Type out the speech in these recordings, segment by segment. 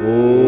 ॐ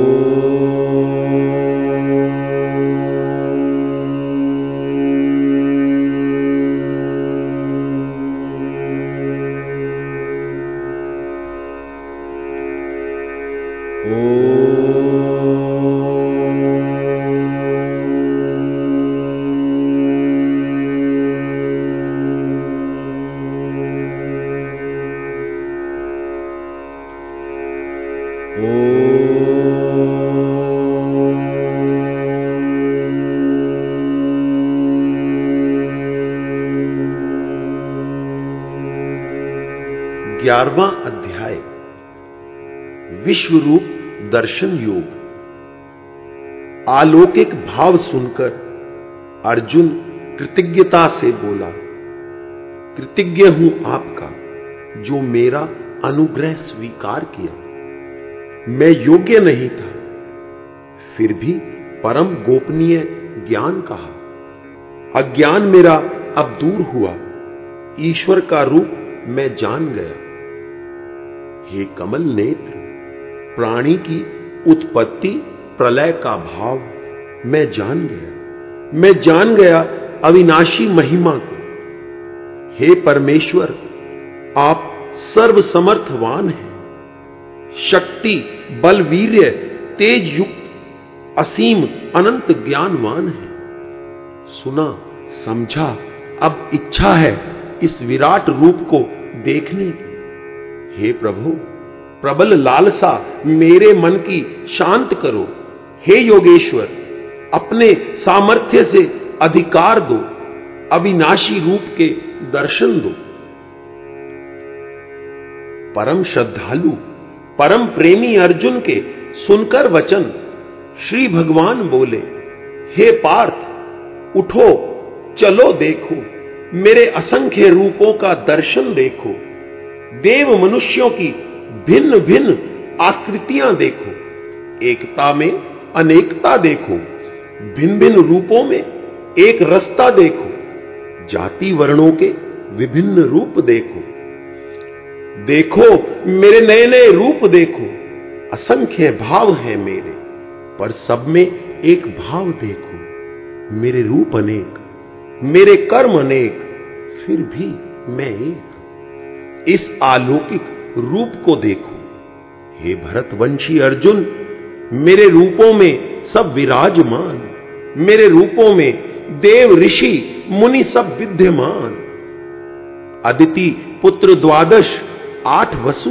ग्यारहवा अध्याय। विश्व रूप दर्शन योग। आलौकिक भाव सुनकर अर्जुन कृतज्ञता से बोला, कृतज्ञ हूँ आपका, जो मेरा अनुग्रह स्वीकार किया। मैं योग्य नहीं था, फिर भी परम गोपनीय ज्ञान कहा। अज्ञान मेरा अब दूर हुआ, ईश्वर का रूप मैं जान गया। हे कमल नेत्र, प्राणी की उत्पत्ति, प्रलय का भाव मैं जान गया। मैं जान गया अविनाशी महिमा को। हे परमेश्वर, आप सर्व समर्थवान हैं। शक्ति, बल, वीर्य, तेज युक्त, असीम, अनंत ज्ञानवान है। सुना, समझा, अब इच्छा है इस विराट रूप को देखने की। हे प्रभु, प्रबल लालसा मेरे मन की शांत करो। हे योगेश्वर, अपने सामर्थ्य से अधिकार दो, अविनाशी रूप के दर्शन दो। परम श्रद्धालु, परम प्रेमी अर्जुन के सुनकर वचन श्री भगवान बोले, हे पार्थ, उठो, चलो देखो, मेरे असंख्य रूपों का दर्शन देखो। देव मनुष्यों की भिन्न भिन्न आकृतियाँ देखो, एकता में अनेकता देखो, भिन्न भिन्न रूपों में एक रस्ता देखो, जाति वर्णों के विभिन्न रूप देखो। देखो, मेरे नए नए रूप देखो, असंख्य भाव हैं मेरे, पर सब में एक भाव देखो, मेरे रूप अनेक, मेरे कर्म अनेक, फिर भी मैं एक। इस अलौकिक रूप को देखो। हे भरतवंशी अर्जुन, मेरे रूपों में सब विराजमान, मेरे रूपों में देव ऋषि मुनि सब विद्यमान। अदिति पुत्र द्वादश आठ वसु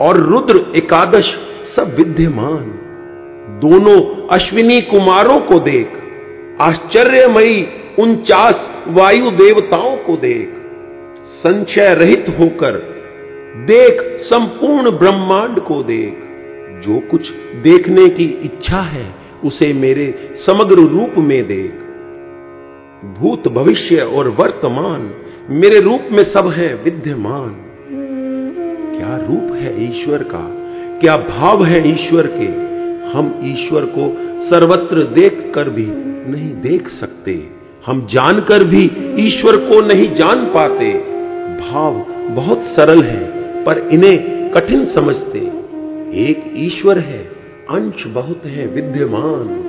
और रुद्र एकादश सब विद्यमान। दोनों अश्विनी कुमारों को देख, आश्चर्यमयी उनचास वायु देवताओं को देख। संशय रहित होकर देख संपूर्ण ब्रह्मांड को देख। जो कुछ देखने की इच्छा है, उसे मेरे समग्र रूप में देख। भूत भविष्य और वर्तमान मेरे रूप में सब है विद्यमान। क्या रूप है ईश्वर का? क्या भाव है ईश्वर के? हम ईश्वर को सर्वत्र देख कर भी नहीं देख सकते। हम जानकर भी ईश्वर को नहीं जान पाते। भाव बहुत सरल है, पर इन्हें कठिन समझते। एक ईश्वर है, अंश बहुत है, विद्यमान।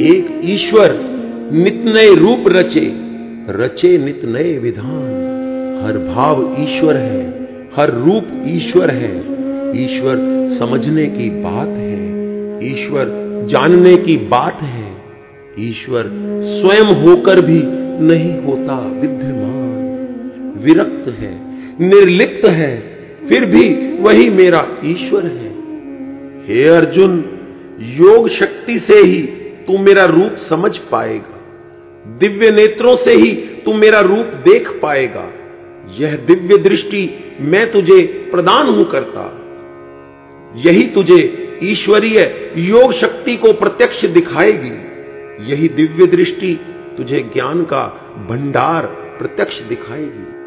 एक ईश्वर नित नए रूप रचे रचे नित नए विधान। हर भाव ईश्वर है, हर रूप ईश्वर है। ईश्वर समझने की बात है, ईश्वर जानने की बात है। ईश्वर स्वयं होकर भी नहीं होता विद्यमान। विरक्त है, निर्लिप्त है, फिर भी वही मेरा ईश्वर है। हे अर्जुन, योग शक्ति से ही तू मेरा रूप समझ पाएगा। दिव्य नेत्रों से ही तू मेरा रूप देख पाएगा। यह दिव्य दृष्टि मैं तुझे प्रदान हूँ करता। यही तुझे ईश्वरीय योग शक्ति को प्रत्यक्ष दिखाएगी। यही दिव्य दृष्टि तुझे ज्ञान का भंडार प्रत्यक्ष दिखाएगी।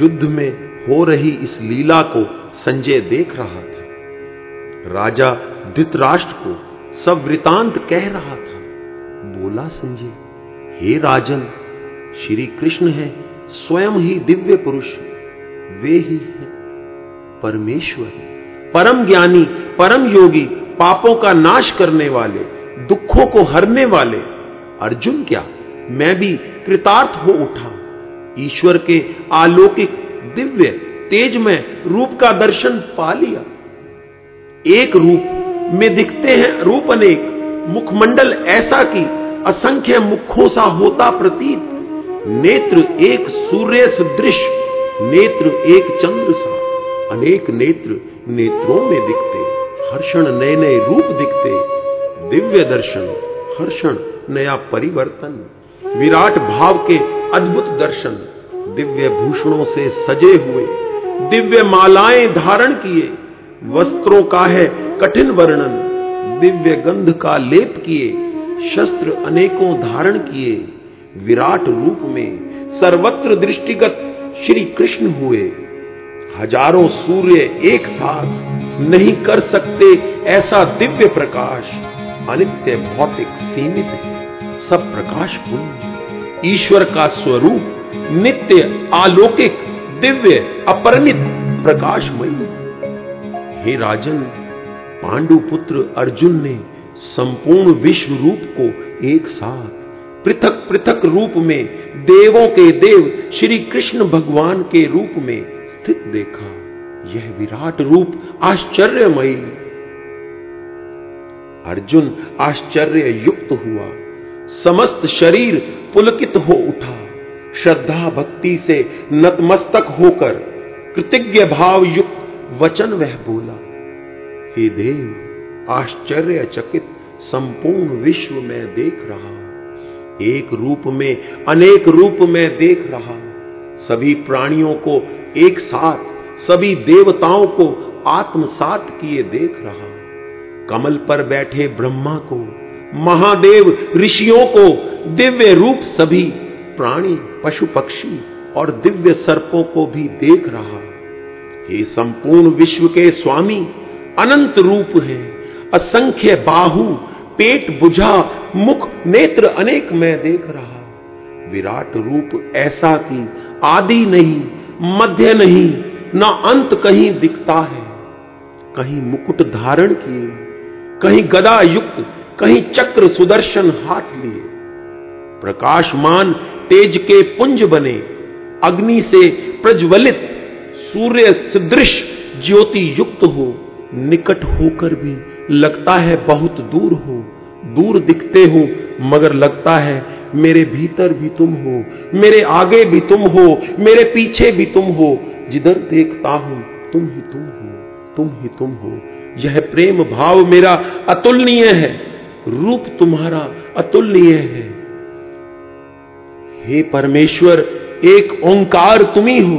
युद्ध में हो रही इस लीला को संजय देख रहा था। राजा धृतराष्ट्र को सब वृतांत कह रहा था। बोला संजय, हे राजन, श्री कृष्ण है, स्वयं ही दिव्य पुरुष वे ही है। परमेश्वर, परम ज्ञानी, परम योगी, पापों का नाश करने वाले, दुखों को हरने वाले, अर्जुन क्या, मैं भी कृतार्थ हो उठा। ईश्वर के आलौकिक दिव्य तेज में रूप का दर्शन पा लिया। एक रूप में दिखते हैं रूप अनेक। मुखमंडल ऐसा कि असंख्य मुखों सा होता प्रतीत। नेत्र एक सूर्य सदृश नेत्र एक चंद्र सा। अनेक नेत्र नेत्रों में दिखते। हर्षण नए नए रूप दिखते। दिव्य दर्शन, हर्षण, नया परिवर्तन। विराट भाव के अद्भुत दर्शन, दिव्य भूषणों से सजे हुए, दिव्य मालाएँ धारण किए, वस्त्रों का है कठिन वर्णन, दिव्य गंध का लेप किए, शस्त्र अनेकों धारण किए, विराट रूप में सर्वत्र दृष्टिगत श्री कृष्ण हुए। हज़ारों सूर्य एक साथ नहीं कर सकते ऐसा दिव्य प्रकाश अनित्य भौतिक सीमित है। सब प्रकाश पुण्य, ईश्वर का स्वरूप, नित्य, अलौकिक, दिव्य अपरित प्रकाशमयी। हे राजन, पांडुपुत्र अर्जुन ने संपूर्ण विश्व रूप को एक साथ, पृथक पृथक रूप में देवों के देव श्री कृष्ण भगवान के रूप में स्थित देखा। यह विराट रूप आश्चर्यमयी। अर्जुन आश्चर्य युक्त हुआ। समस्त शरीर पुलकित हो उठा। श्रद्धा भक्ति से नतमस्तक होकर कृतज्ञ भाव युक्त वचन वह बोला, हे देव, आश्चर्यचकित संपूर्ण विश्व में देख रहा। एक रूप में, अनेक रूप में देख रहा। सभी प्राणियों को एक साथ, सभी देवताओं को आत्मसात किए देख रहा। कमल पर बैठे ब्रह्मा को महादेव ऋषियों को दिव्य रूप सभी प्राणी, पशु पक्षी और दिव्य सर्पों को भी देख रहा। हे संपूर्ण विश्व के स्वामी, अनंत रूप है, असंख्य बाहु, पेट बुझा, मुख नेत्र अनेक मैं देख रहा। विराट रूप ऐसा कि आदि नहीं, मध्य नहीं, न अंत कहीं दिखता है। कहीं मुकुट धारण किए, कहीं गदा युक्त कहीं चक्र सुदर्शन हाथ लिए। प्रकाशमान तेज के पुंज बने। अग्नि से प्रज्वलित सूर्य सदृश ज्योति युक्त हो। निकट होकर भी लगता है बहुत दूर हो। दूर दिखते हो, मगर लगता है मेरे भीतर भी तुम हो। मेरे आगे भी तुम हो। मेरे पीछे भी तुम हो। जिधर देखता हूँ, तुम ही तुम हो। तुम ही तुम हो। यह प्रेम भाव मेरा अतुलनीय है। रूप तुम्हारा अतुलनीय है। हे परमेश्वर, एक ओंकार तुम्ही हो।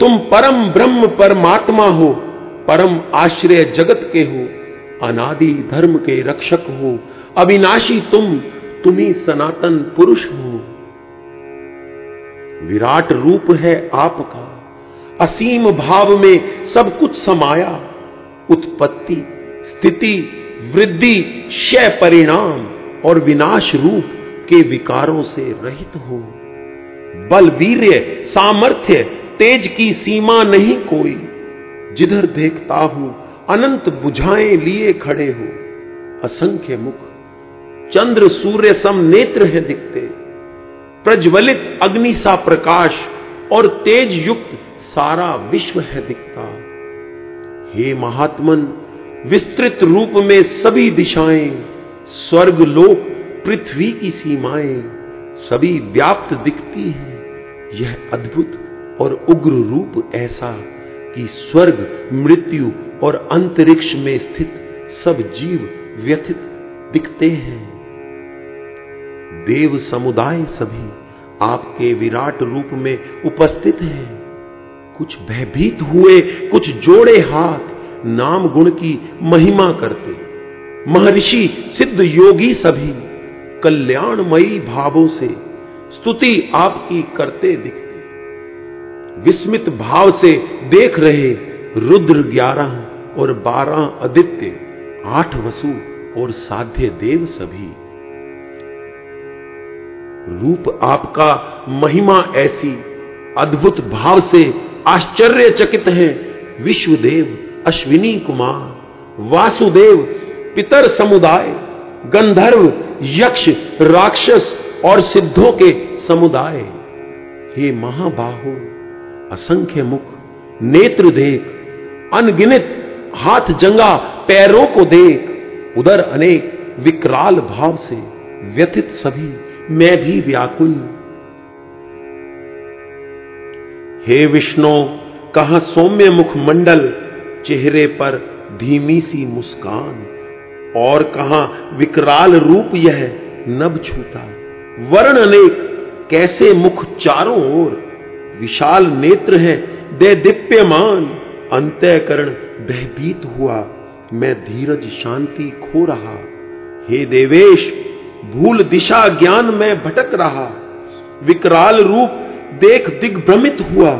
तुम परम ब्रह्म परमात्मा हो। परम आश्रय जगत के हो। अनादि धर्म के रक्षक हो। अविनाशी तुम तुम्ही सनातन पुरुष हो। विराट रूप है आपका। असीम भाव में सब कुछ समाया। उत्पत्ति, स्थिति वृद्धि, क्षय परिणाम और विनाश रूप के विकारों से रहित हो। बल, वीर्य, सामर्थ्य, तेज की सीमा नहीं कोई। जिधर देखता हूँ, अनंत बुझाएँ लिए खड़े हो। असंख्य मुख, चंद्र, सूर्य सम नेत्र है दिखते। प्रज्वलित अग्नि सा प्रकाश और तेज युक्त सारा विश्व है दिखता। हे महात्मन विस्तृत रूप में सभी दिशाएँ, स्वर्ग लोक पृथ्वी की सीमाएँ, सभी व्याप्त दिखती हैं। यह अद्भुत और उग्र रूप ऐसा कि स्वर्ग, मृत्यु और अंतरिक्ष में स्थित सब जीव व्यथित दिखते हैं। देव समुदाय सभी आपके विराट रूप में उपस्थित हैं। कुछ भयभीत हुए, कुछ जोड़े हाथ नाम गुण की महिमा करते। महर्षि सिद्ध योगी सभी कल्याणमयी भावों से स्तुति आपकी करते दिखते। विस्मित भाव से देख रहे रुद्र ग्यारह और बारह आदित्य, आठ वसु और साध्य देव सभी। रूप आपका महिमा ऐसी अद्भुत भाव से आश्चर्यचकित हैं विश्वदेव। अश्विनी कुमार, वासुदेव, पितर समुदाय, गंधर्व, यक्ष, राक्षस और सिद्धों के समुदाय। हे महाबाहु, असंख्य मुख, नेत्र देख, अनगिनित हाथ जंगा पैरों को देख उधर अनेक विकराल भाव से व्यथित सभी, मैं भी व्याकुल। हे विष्णु, कहा सौम्य मुख मंडल चेहरे पर धीमी सी मुस्कान। और कहा विकराल रूप यह नभ छूता। वर्ण अनेक, कैसे मुख चारों ओर। विशाल नेत्र है दे दिप्यमान अंत्यकरण भयभीत हुआ। मैं धीरज शांति खो रहा। हे देवेश, भूल दिशा ज्ञान में भटक रहा। विकराल रूप देख दिग्भ्रमित हुआ।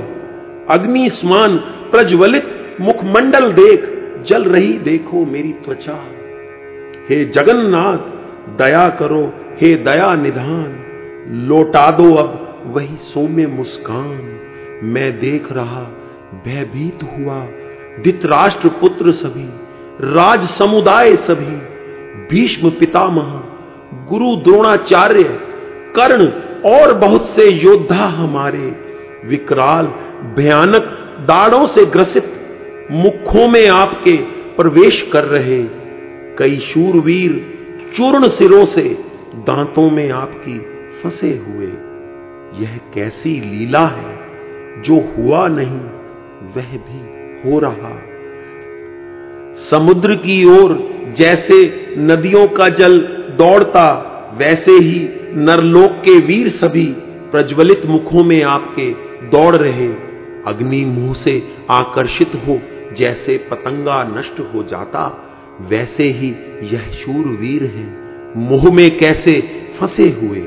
अग्नि स्मान प्रज्वलित मुखमंडल देख, जल रही देखो मेरी त्वचा। हे जगन्नाथ, दया करो, हे दया निधान। लौटा दो अब वही सौम्य मुस्कान। मैं देख रहा, भयभीत हुआ धित्राष्ट्र पुत्र सभी, राज समुदाय सभी, भीष्म पितामह, गुरु द्रोणाचार्य, कर्ण और बहुत से योद्धा हमारे। विकराल, भयानक दाड़ों से ग्रसित मुखों में आपके प्रवेश कर रहे कई शूरवीर चूर्ण सिरों से दांतों में आपकी फंसे हुए। यह कैसी लीला है जो हुआ नहीं, वह भी हो रहा। समुद्र की ओर जैसे नदियों का जल दौड़ता, वैसे ही नरलोक के वीर सभी प्रज्वलित मुखों में आपके दौड़ रहे। अग्नि मुँह से आकर्षित हो जैसे पतंगा नष्ट हो जाता, वैसे ही यह शूर वीर है। मुँह में कैसे फंसे हुए?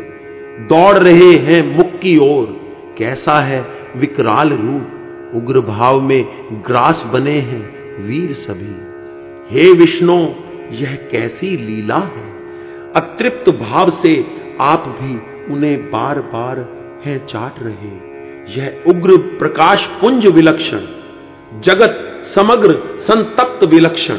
दौड़ रहे हैं मुख की ओर। कैसा है विकराल रूप? उग्र भाव में ग्रास बने हैं वीर सभी। हे विष्णु, यह कैसी लीला है? अतृप्त भाव से आप भी उन्हें बार बार हैं चाट रहे। यह उग्र प्रकाश पुंज विलक्षण। जगत समग्र संतप्त विलक्षण।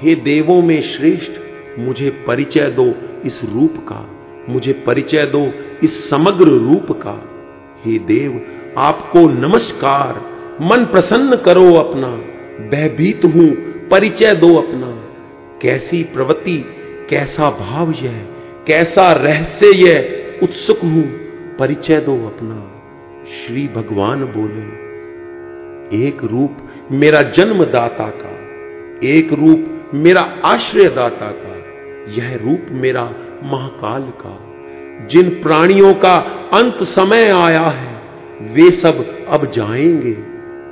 हे देवों में श्रेष्ठ, मुझे परिचय दो इस रूप का, मुझे परिचय दो इस समग्र रूप का। हे देव, आपको नमस्कार, मन प्रसन्न करो अपना, भयभीत हूँ, परिचय दो अपना। कैसी प्रवृत्ति, कैसा भाव यह, कैसा रहस्य यह, उत्सुक हूँ, परिचय दो अपना। श्री भगवान बोले, एक रूप मेरा जन्मदाता का, एक रूप मेरा आश्रयदाता का, यह रूप मेरा महाकाल का। जिन प्राणियों का अंत समय आया है, वे सब अब जाएँगे।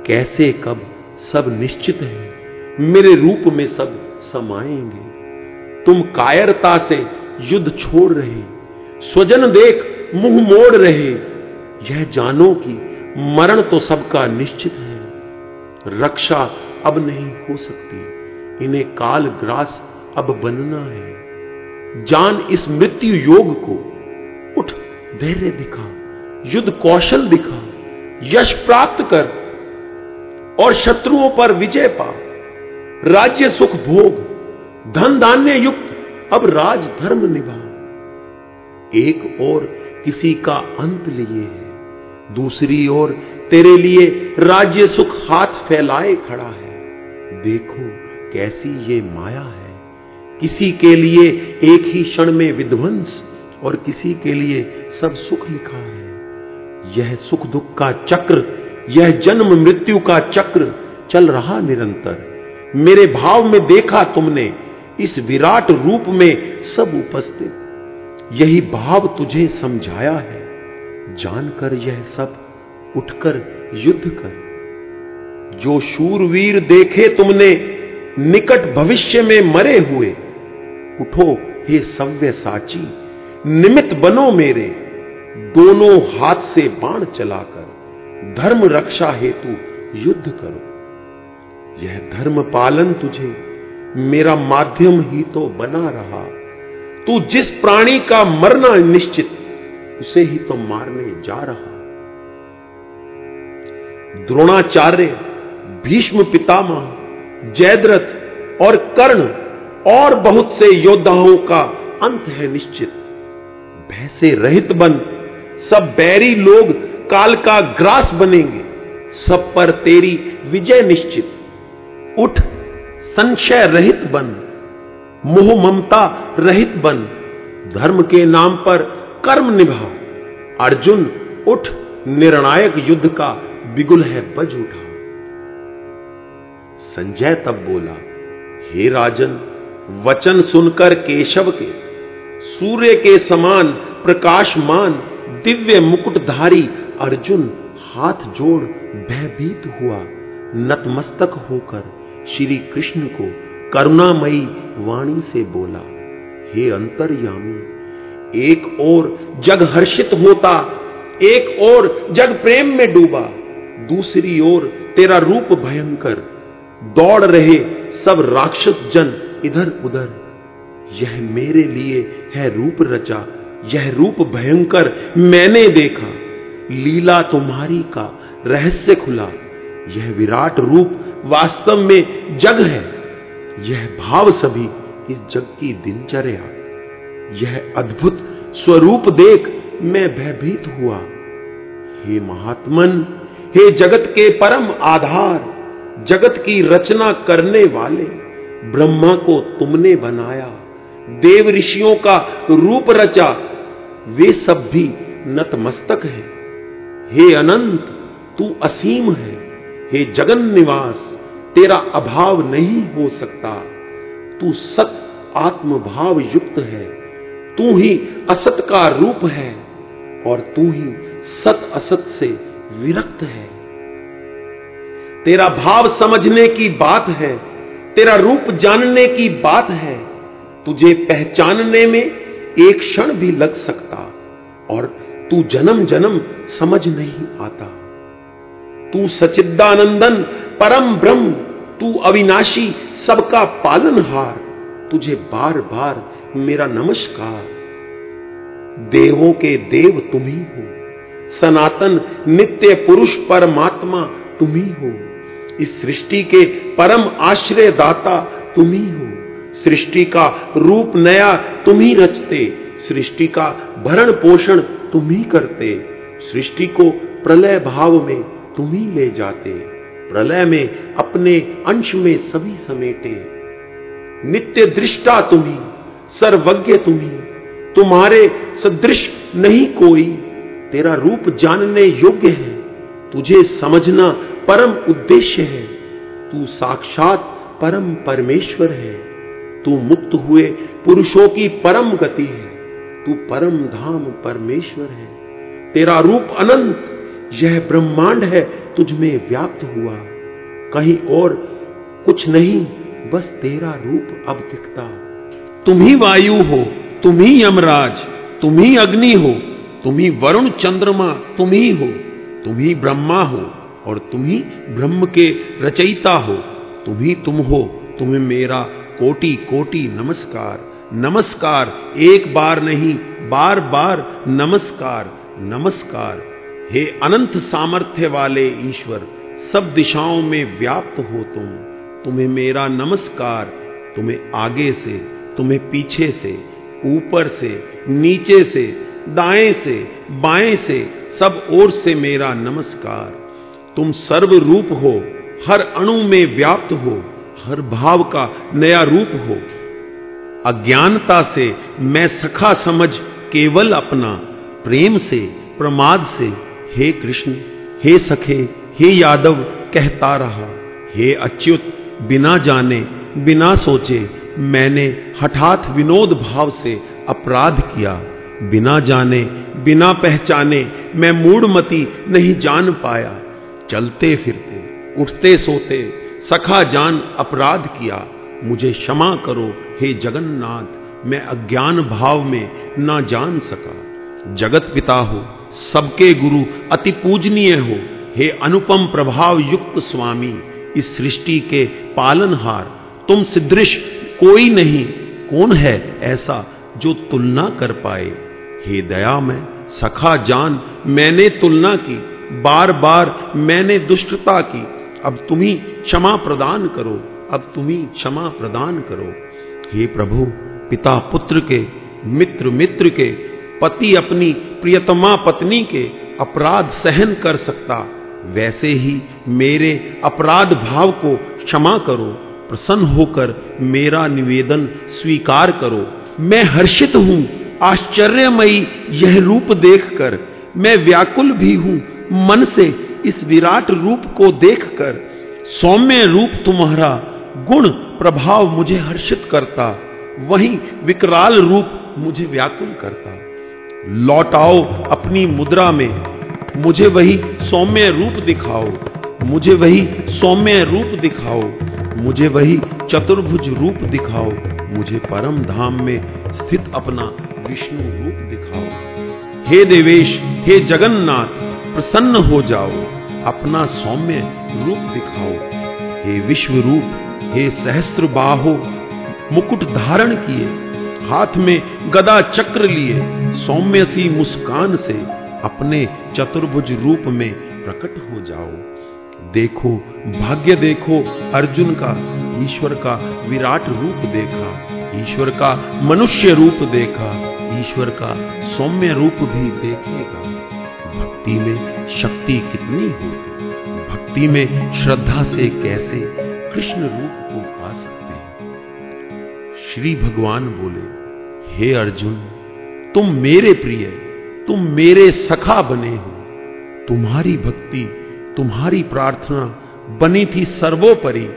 कैसे कब, सब निश्चित है। मेरे रूप में सब समाएँगे। तुम कायरता से युद्ध छोड़ रहे, स्वजन देख मुँह मोड़ रहे। यह जानो कि मरण तो सबका निश्चित है। रक्षा अब नहीं हो सकती। इन्हें काल ग्रास अब बनना है। जान इस मृत्यु योग को। उठ, धैर्य दिखा, युद्ध कौशल दिखा, यश प्राप्त कर और शत्रुओं पर विजय पा। राज्य सुख भोग, धन धान्य युक्त, अब राज धर्म निभा। एक और किसी का अंत लिए है, दूसरी ओर तेरे लिए राज्य सुख हाथ फैलाए खड़ा है। देखो कैसी ये माया है। किसी के लिए एक ही क्षण में विध्वंस और किसी के लिए सब सुख लिखा है। यह सुख दुख का चक्र, यह जन्म मृत्यु का चक्र चल रहा निरंतर। मेरे भाव में देखा तुमने, इस विराट रूप में सब उपस्थित। यही भाव तुझे समझाया है। जानकर यह सब उठकर युद्ध कर। जो शूरवीर देखे तुमने, निकट भविष्य में मरे हुए, उठो हे सव्य साची निमित बनो मेरे, दोनों हाथ से बाण चलाकर, धर्म रक्षा हेतु युद्ध करो। यह धर्म पालन तुझे, मेरा माध्यम ही तो बना रहा। तू जिस प्राणी का मरना निश्चित, उसे ही तो मारने जा रहा। द्रोणाचार्य, भीष्म पितामह, जयद्रथ और कर्ण और बहुत से योद्धाओं का अंत है निश्चित। भैसे रहित बन, सब बैरी लोग काल का ग्रास बनेंगे, सब पर तेरी विजय निश्चित। उठ, संशय रहित बन, मोह ममता रहित बन, धर्म के नाम पर कर्म निभा अर्जुन, उठ, निर्णायक युद्ध का बिगुल है बज उठा। संजय तब बोला, हे राजन, वचन सुनकर केशव के, सूर्य के समान प्रकाशमान दिव्य मुकुटधारी अर्जुन हाथ जोड़ भयभीत हुआ, नतमस्तक होकर श्री कृष्ण को करुणामयी वाणी से बोला, हे अंतर्यामी, एक और जग हर्षित होता, एक और जग प्रेम में डूबा दूसरी ओर तेरा रूप भयंकर। दौड़ रहे सब राक्षस जन इधर उधर यह मेरे लिए है रूप रचा, यह रूप भयंकर मैंने देखा। लीला तुम्हारी का रहस्य खुला। यह विराट रूप वास्तव में जग है। यह भाव सभी इस जग की दिनचर्या। यह अद्भुत स्वरूप देख मैं भयभीत हुआ। हे महात्मन हे जगत के परम आधार, जगत की रचना करने वाले, ब्रह्मा को तुमने बनाया, देव ऋषियों का रूप रचा, वे सब भी नतमस्तक हैं। हे अनंत, तू असीम है। हे जगन निवास, तेरा अभाव नहीं हो सकता। तू सत आत्मभाव युक्त है। तू ही असत का रूप है और तू ही सत असत से विरक्त है। तेरा भाव समझने की बात है, तेरा रूप जानने की बात है, तुझे पहचानने में एक क्षण भी लग सकता और तू जन्म जन्म समझ नहीं आता। तू सचिदानंदन परम ब्रह्म, तू अविनाशी, सबका पालनहार, तुझे बार बार मेरा नमस्कार। देवों के देव तुम ही हो सनातन नित्य पुरुष परमात्मा तुम ही। हो इस सृष्टि के परम आश्रय दाता तुम ही। हो सृष्टि का रूप नया तुम ही रचते। सृष्टि का भरण पोषण तुम ही करते। सृष्टि को प्रलय भाव में तुम ही ले जाते। प्रलय में अपने अंश में सभी समेटे। नित्य दृष्टा तुम्ही, सर्वज्ञ तुम्ही। तुम्हारे सदृश नहीं कोई। तेरा रूप जानने योग्य है। तुझे समझना परम उद्देश्य है। तू साक्षात परम परमेश्वर है। तू मुक्त हुए पुरुषों की परम गति है। तू परम धाम परमेश्वर है। तेरा रूप अनंत, यह ब्रह्मांड है, तुझ में व्याप्त हुआ। कहीं और कुछ नहीं, बस तेरा रूप अब दिखता। तुम ही वायु हो, तुम ही यमराज, तुम ही अग्नि हो। तुम ही वरुण चंद्रमा, तुम ही हो। तुम ही ब्रह्मा हो और तुम ही ब्रह्म के रचयिता हो। तुम ही तुम हो, तुम्हें मेरा कोटि कोटि नमस्कार। नमस्कार, एक बार नहीं बार बार नमस्कार नमस्कार। हे अनंत सामर्थ्य वाले ईश्वर, सब दिशाओं में व्याप्त हो तुम। तुम्हें मेरा नमस्कार, तुम्हें आगे से, तुम्हें पीछे से, ऊपर से, नीचे से दाएँ से, बाएँ से, सब ओर से मेरा नमस्कार। तुम सर्व रूप हो, हर अणु में व्याप्त हो, हर भाव का नया रूप हो। अज्ञानता से मैं सखा समझ केवल अपना, प्रेम से, प्रमाद से। हे कृष्ण, हे सखे, हे यादव, कहता रहा। हे अच्युत, बिना जाने, बिना सोचे, मैंने हठात विनोद भाव से अपराध किया। बिना जाने, बिना पहचाने, मैं मूढ़मती नहीं जान पाया। चलते फिरते, उठते सोते, सखा जान अपराध किया। मुझे क्षमा करो, हे जगन्नाथ, मैं अज्ञान भाव में ना जान सका। जगत पिता हो, सबके गुरु अति पूजनीय हो। हे अनुपम प्रभाव युक्त स्वामी, इस सृष्टि के पालनहार, तुम सिदृश कोई नहीं। कौन है ऐसा जो तुलना कर पाए? हे दया में, सखा जान, मैंने तुलना की बार बार मैंने दुष्टता की। अब तुम ही क्षमा प्रदान करो, अब तुम्ही क्षमा प्रदान करो। हे प्रभु, पिता पुत्र के, मित्र मित्र के, पति अपनी, प्रियतमा पत्नी के, अपराध सहन कर सकता, वैसे ही मेरे अपराध भाव को क्षमा करो, प्रसन्न होकर मेरा निवेदन स्वीकार करो। मैं हर्षित हूँ आश्चर्यमयी यह रूप देखकर मैं व्याकुल भी हूँ मन से इस विराट रूप को देखकर। सौम्य रूप तुम्हारा गुण प्रभाव मुझे हर्षित करता, वहीं विकराल रूप मुझे व्याकुल करता। लौटाओ अपनी मुद्रा में, मुझे वही सौम्य रूप दिखाओ, मुझे वही सौम्य रूप दिखाओ, मुझे वही चतुर्भुज रूप दिखाओ। मुझे परम धाम में स्थित अपना विष्णु रूप दिखाओ। हे देवेश, हे जगन्नाथ, प्रसन्न हो जाओ, अपना सौम्य रूप दिखाओ। हे विश्व रूप, हे सहस्त्र बाहो, मुकुट धारण किए, हाथ में गदा चक्र लिए, सौम्य सी मुस्कान से अपने चतुर्भुज रूप में प्रकट हो जाओ। देखो, भाग्य देखो, अर्जुन का ईश्वर का विराट रूप देखा, ईश्वर का मनुष्य रूप देखा, ईश्वर का सौम्य रूप भी देखेगा। भक्ति में शक्ति कितनी होगी? भक्ति में श्रद्धा से कैसे कृष्ण रूप को पा सकते हैं? श्री भगवान बोले, हे अर्जुन, तुम मेरे प्रिय, तुम मेरे सखा बने हो। तुम्हारी भक्ति, तुम्हारी प्रार्थना बनी थी सर्वोपरि।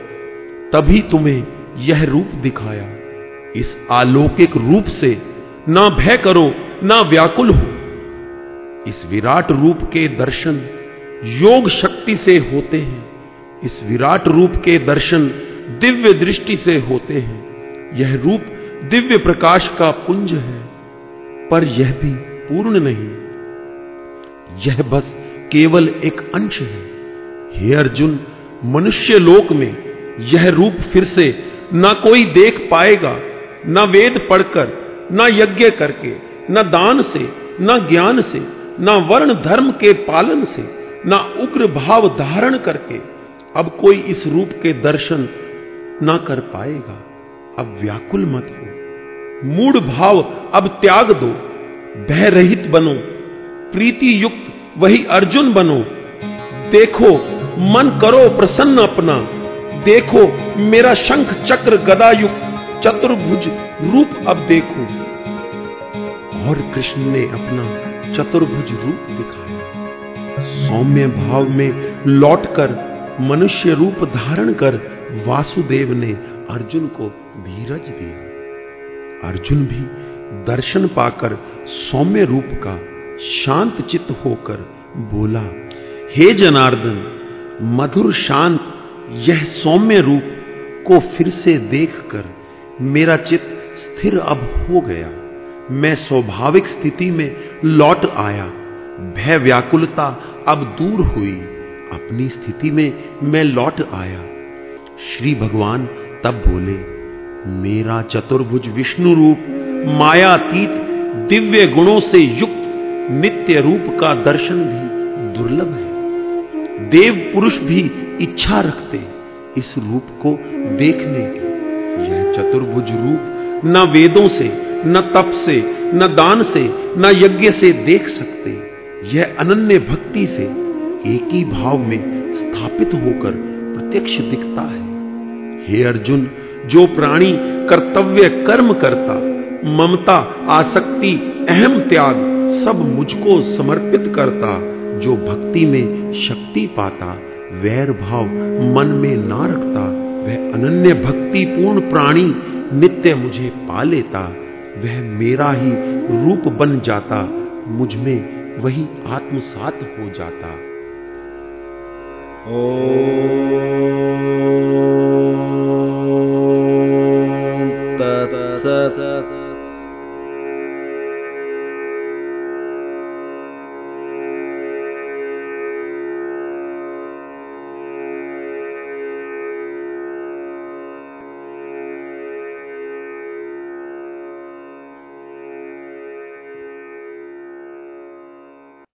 तभी तुम्हें यह रूप दिखाया। इस अलौकिक रूप से ना भय करो, ना व्याकुल हो। इस विराट रूप के दर्शन योग शक्ति से होते हैं। इस विराट रूप के दर्शन दिव्य दृष्टि से होते हैं। यह रूप दिव्य प्रकाश का पुंज है, पर यह भी पूर्ण नहीं। यह बस केवल एक अंश है। हे अर्जुन, मनुष्य लोक में यह रूप फिर से ना कोई देख पाएगा, ना वेद पढ़कर, ना यज्ञ करके, ना दान से, ना ज्ञान से, ना वर्ण धर्म के पालन से, ना उग्र भाव धारण करके अब कोई इस रूप के दर्शन ना कर पाएगा। अब व्याकुल मत हो। मूड भाव अब त्याग दो। भय रहित बनो। प्रीति युक्त वही अर्जुन बनो। देखो, मन करो प्रसन्न अपना। देखो, मेरा शंख चक्र गदायुक्त चतुर्भुज रूप अब देखो। और कृष्ण ने अपना चतुर्भुज रूप दिखाया। सौम्य भाव में लौटकर मनुष्य रूप धारण कर वासुदेव ने अर्जुन को धीरज दिया। अर्जुन भी दर्शन पाकर सौम्य रूप का शांत चित्त होकर बोला, हे जनार्दन, मधुर शांत यह सौम्य रूप को फिर से देखकर मेरा चित्त स्थिर अब हो गया। मैं स्वाभाविक स्थिति में लौट आया। भय व्याकुलता अब दूर हुई। अपनी स्थिति में मैं लौट आया। श्री भगवान तब बोले, मेरा चतुर्भुज विष्णु रूप, मायातीत, दिव्य गुणों से युक्त, नित्य रूप का दर्शन भी दुर्लभ है। देव पुरुष भी इच्छा रखते इस रूप को देखने की। यह चतुर्भुज रूप न वेदों से, न तप से, न दान से, न यज्ञ से देख सकते। यह अनन्य भक्ति से एक ही भाव में स्थापित होकर प्रत्यक्ष दिखता है। हे अर्जुन, जो प्राणी कर्तव्य कर्म करता, ममता, आसक्ति, अहम त्याग सब मुझको समर्पित करता, जो भक्ति में शक्ति पाता वैर भाव मन में ना रखता, वह अनन्य भक्ति पूर्ण प्राणी नित्य मुझे पा लेता, वह मेरा ही रूप बन जाता, मुझमें वही आत्मसात हो जाता। ओ